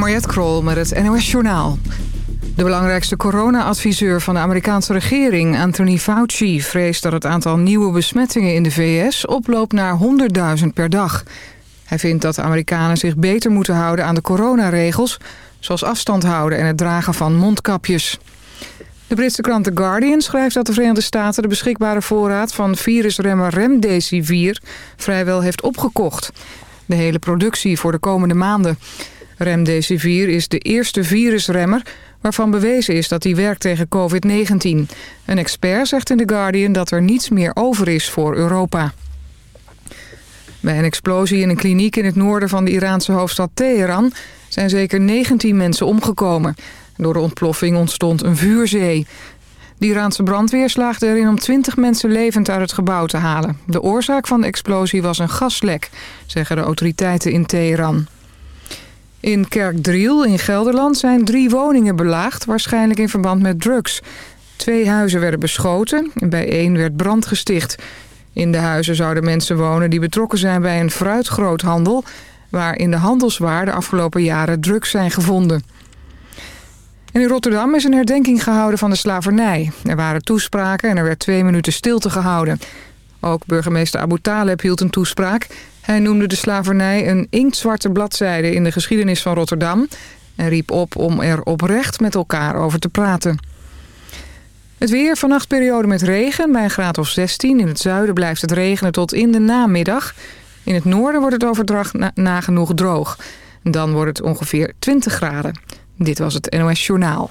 Mariette Krol met het NOS Journaal. De belangrijkste corona-adviseur van de Amerikaanse regering, Anthony Fauci... vreest dat het aantal nieuwe besmettingen in de VS oploopt naar 100.000 per dag. Hij vindt dat de Amerikanen zich beter moeten houden aan de coronaregels... zoals afstand houden en het dragen van mondkapjes. De Britse krant The Guardian schrijft dat de Verenigde Staten... de beschikbare voorraad van virusremmer Remdesivir vrijwel heeft opgekocht. De hele productie voor de komende maanden... Remdesivir is de eerste virusremmer waarvan bewezen is dat hij werkt tegen COVID-19. Een expert zegt in The Guardian dat er niets meer over is voor Europa. Bij een explosie in een kliniek in het noorden van de Iraanse hoofdstad Teheran... zijn zeker 19 mensen omgekomen. Door de ontploffing ontstond een vuurzee. De Iraanse brandweer slaagde erin om 20 mensen levend uit het gebouw te halen. De oorzaak van de explosie was een gaslek, zeggen de autoriteiten in Teheran. In Kerkdriel in Gelderland zijn drie woningen belaagd, waarschijnlijk in verband met drugs. Twee huizen werden beschoten en bij één werd brand gesticht. In de huizen zouden mensen wonen die betrokken zijn bij een fruitgroothandel... waar in de handelswaar de afgelopen jaren drugs zijn gevonden. in Rotterdam is een herdenking gehouden van de slavernij. Er waren toespraken en er werd twee minuten stilte gehouden. Ook burgemeester Abu Taleb hield een toespraak... Hij noemde de slavernij een inktzwarte bladzijde in de geschiedenis van Rotterdam... en riep op om er oprecht met elkaar over te praten. Het weer, vannacht periode met regen, bij een graad of 16. In het zuiden blijft het regenen tot in de namiddag. In het noorden wordt het overdracht nagenoeg droog. Dan wordt het ongeveer 20 graden. Dit was het NOS Journaal.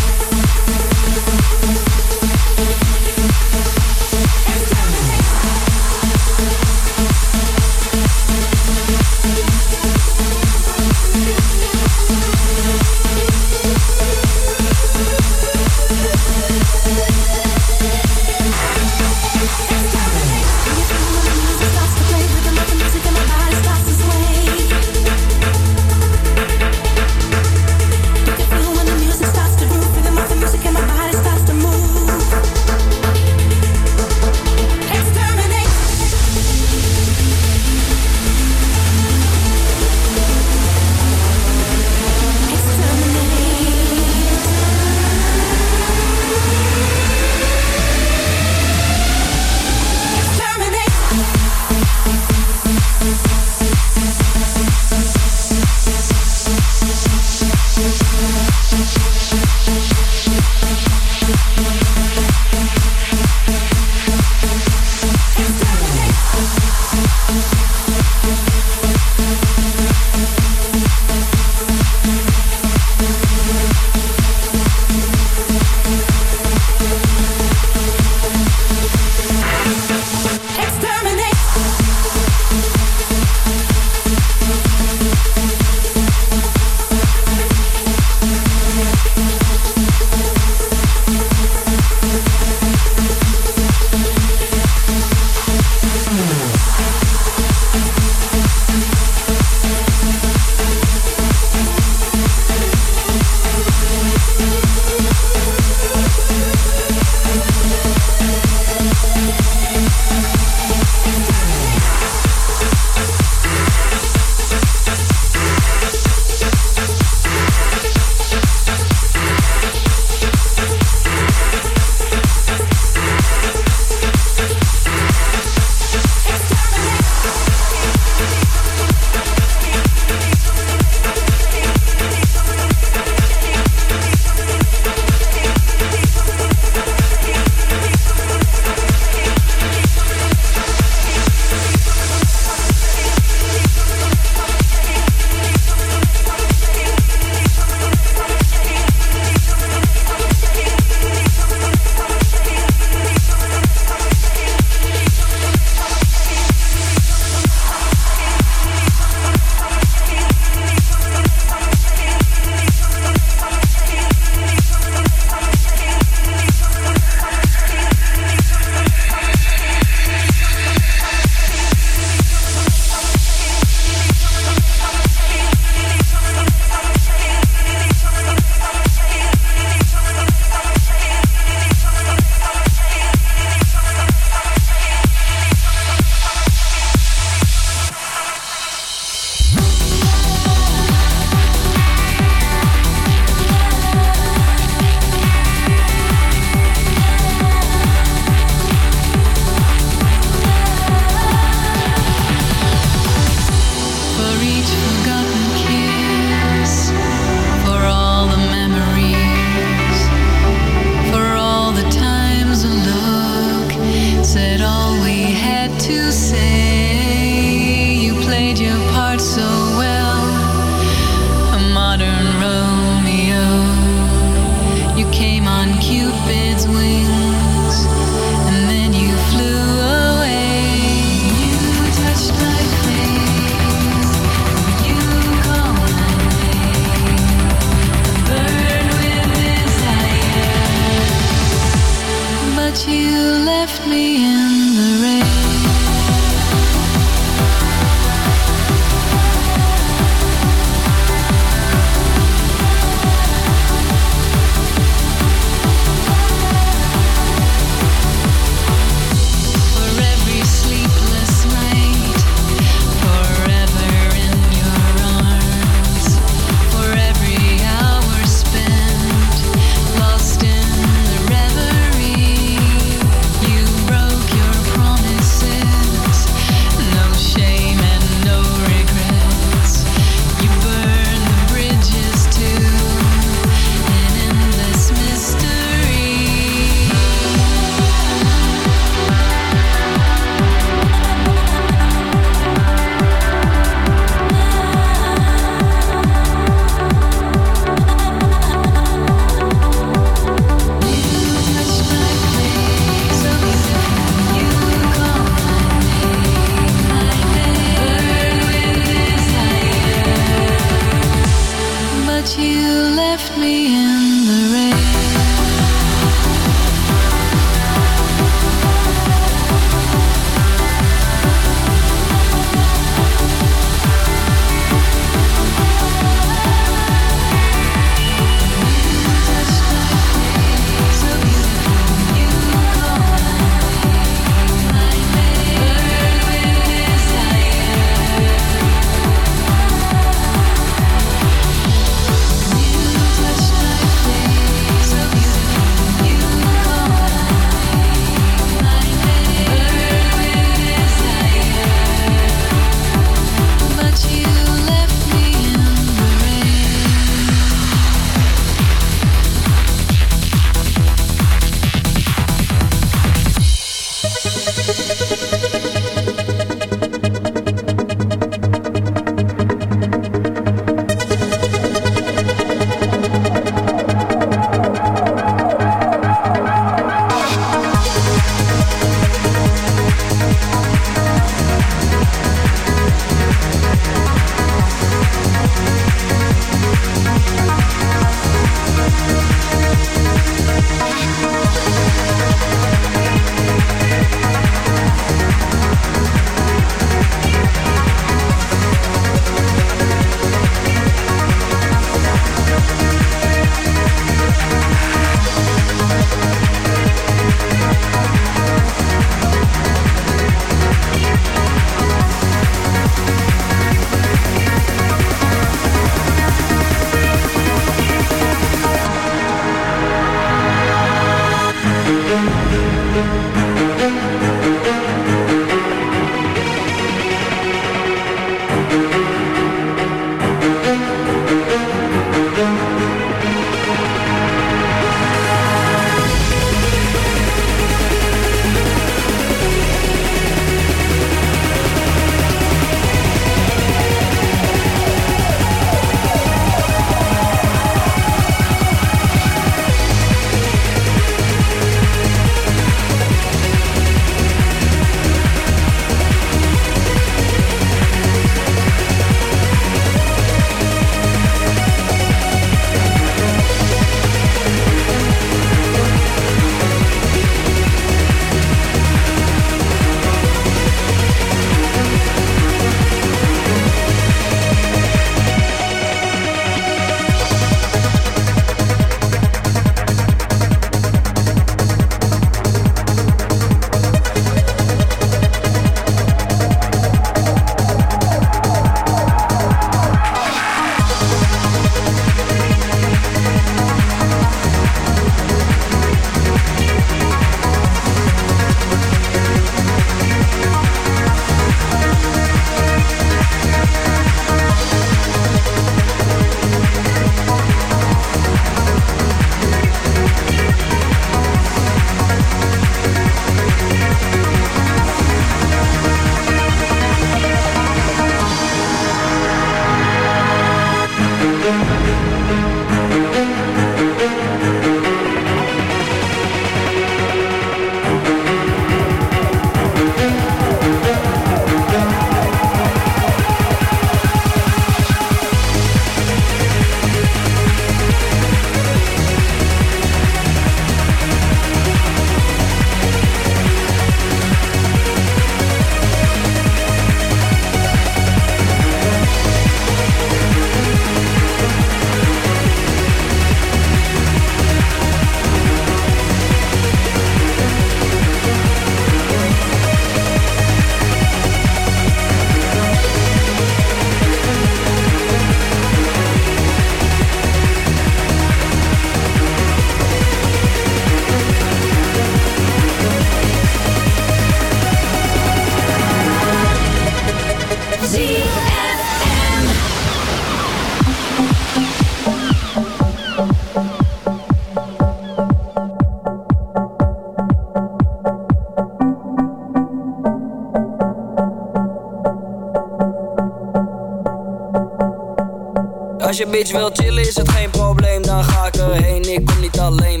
Als je bitch wil chillen is het geen probleem. Dan ga ik erheen, ik kom niet alleen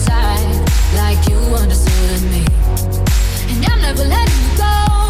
side like you understood me. And I'm never letting you go.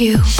you.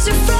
Cause you're from